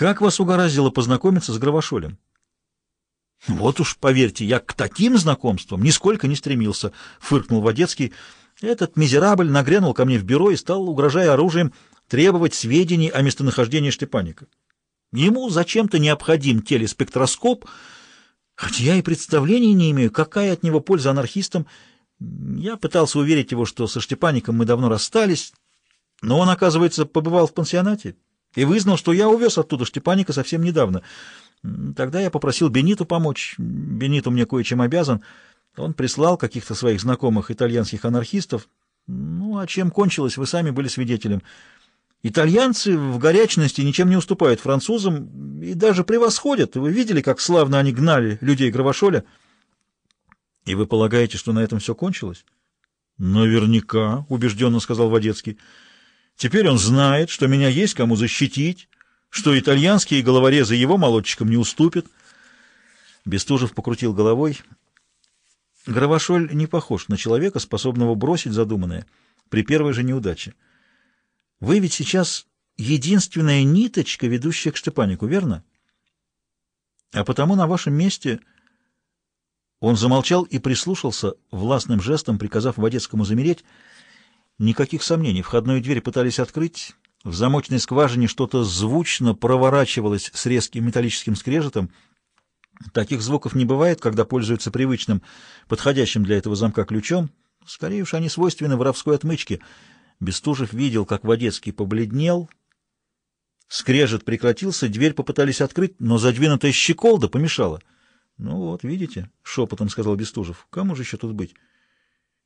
Как вас угораздило познакомиться с Гравошолем? Вот уж, поверьте, я к таким знакомствам нисколько не стремился, фыркнул Водецкий. Этот мизерабль нагрянул ко мне в бюро и стал, угрожая оружием, требовать сведений о местонахождении Штепаника. Ему зачем-то необходим телеспектроскоп, хотя я и представления не имею, какая от него польза анархистам. Я пытался уверить его, что со Штепаником мы давно расстались, но он, оказывается, побывал в пансионате и вызнал, что я увез оттуда Штепаника совсем недавно. Тогда я попросил Бениту помочь. Бениту мне кое-чем обязан. Он прислал каких-то своих знакомых итальянских анархистов. Ну, а чем кончилось, вы сами были свидетелем. Итальянцы в горячности ничем не уступают французам и даже превосходят. Вы видели, как славно они гнали людей Гравошоля? И вы полагаете, что на этом все кончилось? Наверняка, убежденно сказал Водецкий. Теперь он знает, что меня есть кому защитить, что итальянские головорезы его молодчикам не уступят. Бестужев покрутил головой. Гравошоль не похож на человека, способного бросить задуманное при первой же неудаче. Вы ведь сейчас единственная ниточка, ведущая к Штепанику, верно? А потому на вашем месте... Он замолчал и прислушался, властным жестом приказав Водецкому замереть. Никаких сомнений, входную дверь пытались открыть. В замочной скважине что-то звучно проворачивалось с резким металлическим скрежетом. Таких звуков не бывает, когда пользуются привычным, подходящим для этого замка ключом. Скорее уж они свойственны воровской отмычке — Бестужев видел, как Водецкий побледнел. Скрежет прекратился, дверь попытались открыть, но задвинутая щеколда помешала. — Ну вот, видите, — шепотом сказал Бестужев, — кому же еще тут быть? —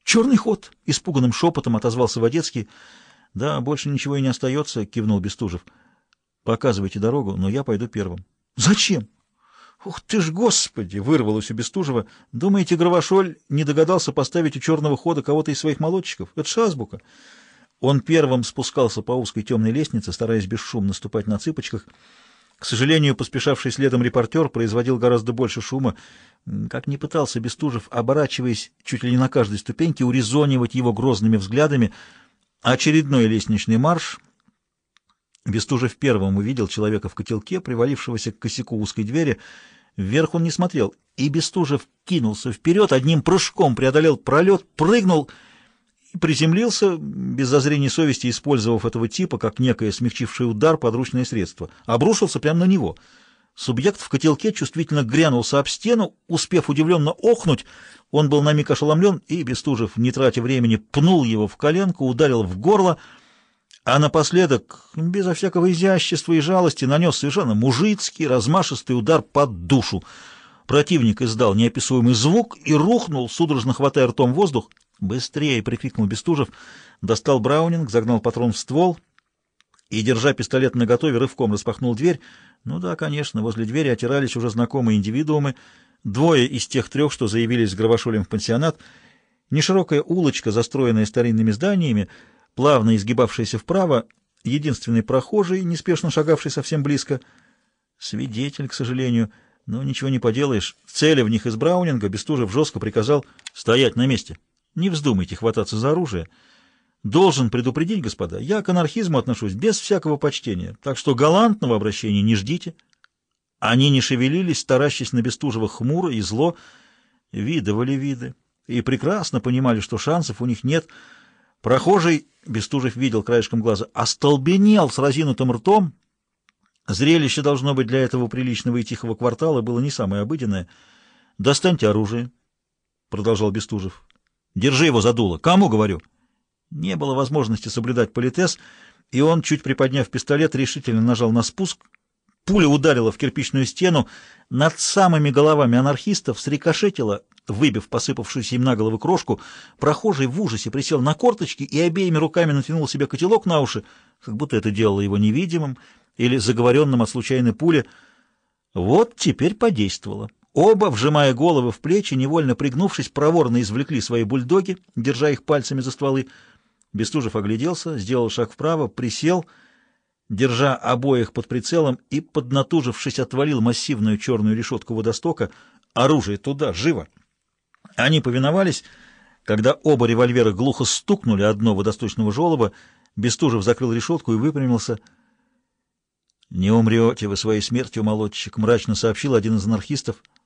Черный ход! — испуганным шепотом отозвался Водецкий. — Да, больше ничего и не остается, — кивнул Бестужев. — Показывайте дорогу, но я пойду первым. — Зачем? — Ух ты ж, господи! — вырвалось у Бестужева. — Думаете, Гравошоль не догадался поставить у черного хода кого-то из своих молодчиков? Это ж азбука. Он первым спускался по узкой темной лестнице, стараясь бесшумно ступать на цыпочках. К сожалению, поспешавший следом репортер производил гораздо больше шума. Как ни пытался Бестужев, оборачиваясь чуть ли не на каждой ступеньке, урезонивать его грозными взглядами, очередной лестничный марш. Бестужев первым увидел человека в котелке, привалившегося к косяку узкой двери. Вверх он не смотрел, и Бестужев кинулся вперед, одним прыжком преодолел пролет, прыгнул — приземлился, без зазрения совести использовав этого типа как некое смягчившее удар подручное средство. Обрушился прямо на него. Субъект в котелке чувствительно грянулся об стену, успев удивленно охнуть, он был на миг ошеломлен и, Бестужев, не тратя времени, пнул его в коленку, ударил в горло, а напоследок, безо всякого изящества и жалости, нанес совершенно мужицкий, размашистый удар под душу. Противник издал неописуемый звук и рухнул, судорожно хватая ртом воздух. «Быстрее!» — прикрикнул Бестужев, достал Браунинг, загнал патрон в ствол и, держа пистолет наготове, рывком распахнул дверь. Ну да, конечно, возле двери отирались уже знакомые индивидуумы, двое из тех трех, что заявились с Гравошолем в пансионат, неширокая улочка, застроенная старинными зданиями, плавно изгибавшаяся вправо, единственный прохожий, неспешно шагавший совсем близко. Свидетель, к сожалению, но ничего не поделаешь. Цели в них из Браунинга Бестужев жестко приказал стоять на месте. Не вздумайте хвататься за оружие. Должен предупредить, господа, я к анархизму отношусь без всякого почтения, так что галантного обращения не ждите. Они не шевелились, таращись на Бестужева хмуро и зло, видывали виды, и прекрасно понимали, что шансов у них нет. Прохожий, Бестужев видел краешком глаза, остолбенел с разинутым ртом. Зрелище должно быть для этого приличного и тихого квартала было не самое обыденное. «Достаньте оружие», — продолжал Бестужев. Держи его за дуло. Кому говорю? Не было возможности соблюдать политез, и он, чуть приподняв пистолет, решительно нажал на спуск. Пуля ударила в кирпичную стену, над самыми головами анархистов срикошетила, выбив посыпавшуюся им на голову крошку. Прохожий в ужасе присел на корточки и обеими руками натянул себе котелок на уши, как будто это делало его невидимым или заговоренным от случайной пули. Вот теперь подействовало. Оба, вжимая головы в плечи, невольно пригнувшись, проворно извлекли свои бульдоги, держа их пальцами за стволы. Бестужев огляделся, сделал шаг вправо, присел, держа обоих под прицелом и, поднатужившись, отвалил массивную черную решетку водостока. Оружие туда, живо! Они повиновались. Когда оба револьвера глухо стукнули одно водосточного желоба, Бестужев закрыл решетку и выпрямился — «Не умрете вы своей смертью, молодчик», — мрачно сообщил один из анархистов.